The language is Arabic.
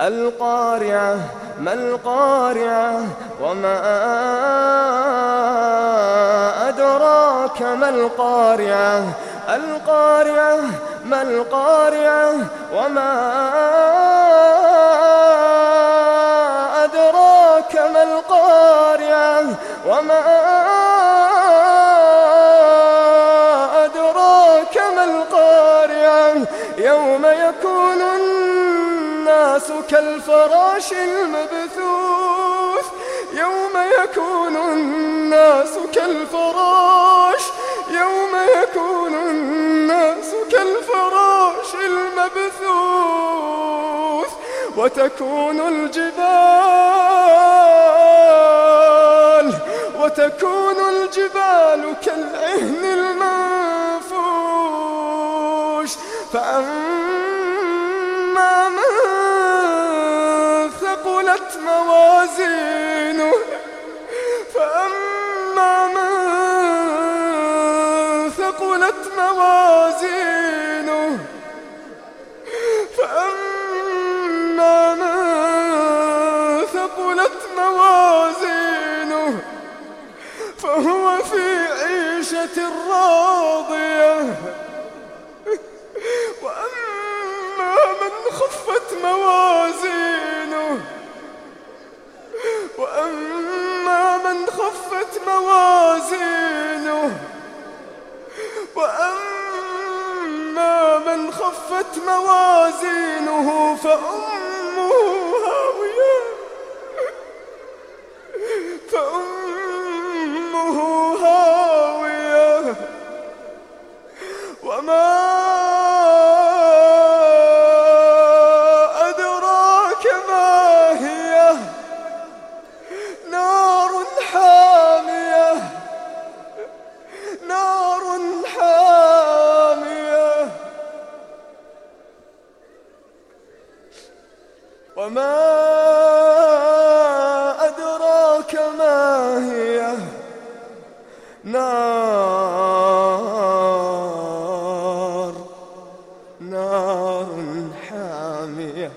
القارعة ما القارعة؟ وما أدراك ما القارعة؟ القارعة ما القارعة؟ وما أدراك ما القارعة؟ وما أدراك ما القارعة؟ يوم يكون كالفراش المبثوث يوم يكون الناس كالفراش يوم يكون الناس كالفراش المبثوث وتكون الجبال وتكون الجبال كالعهن المنفوش فأما من ثقلت موازينه. فأما من ثقلت موازينه فأما من ثقلت موازينه فهو في عيشة راضية. خفت موازينه. وأما من خفت موازينه فأمه هاوية. فأمه وما أدراك ما هي نار نار حامية